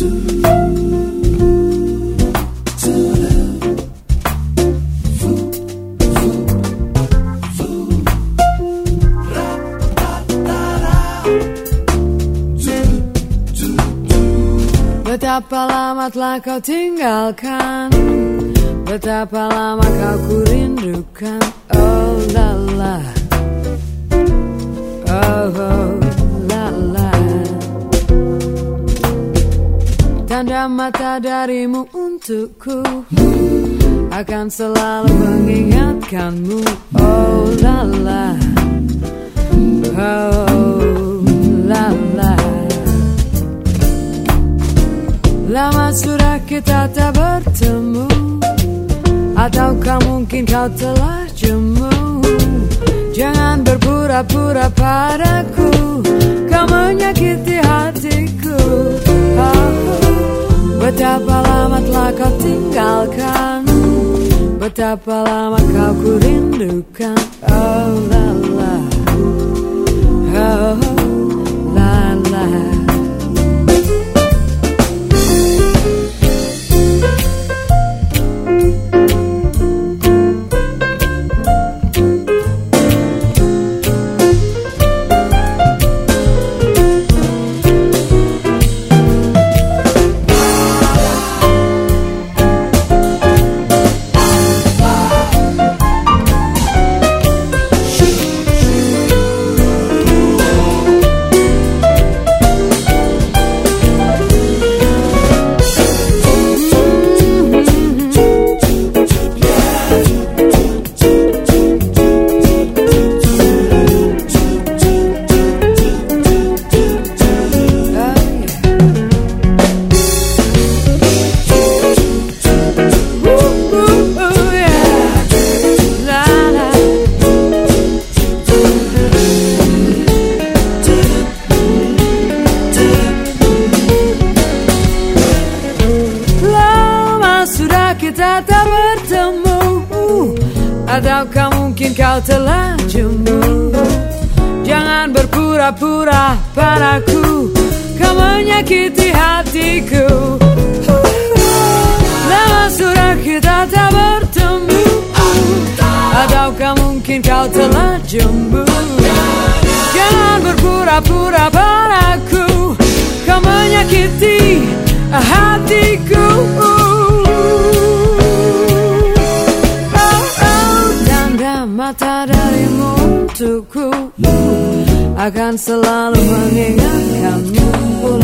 Betapa lama telah kau tinggalkan Betapa lama kau kurindukan Tanda mata darimu untukku. Akan selalu mengingatkanmu. Oh la la. Oh la la. Lama sudah kita tak bertemu. Ataukah mungkin kau telah jemu? Jangan berpura-pura padaku Betapa lama kau kurindukan Oh la la kita tak bertemu. Ataukah mungkin kau telah jemu? Jangan berpura-pura padaku. Kau menyakiti hatiku. Lama sudah kita tak bertemu. Ataukah mungkin kau telah jemu? Jangan berpura-pura padaku. Kau menyakiti hatiku Akan selalu mengingatkanmu Oh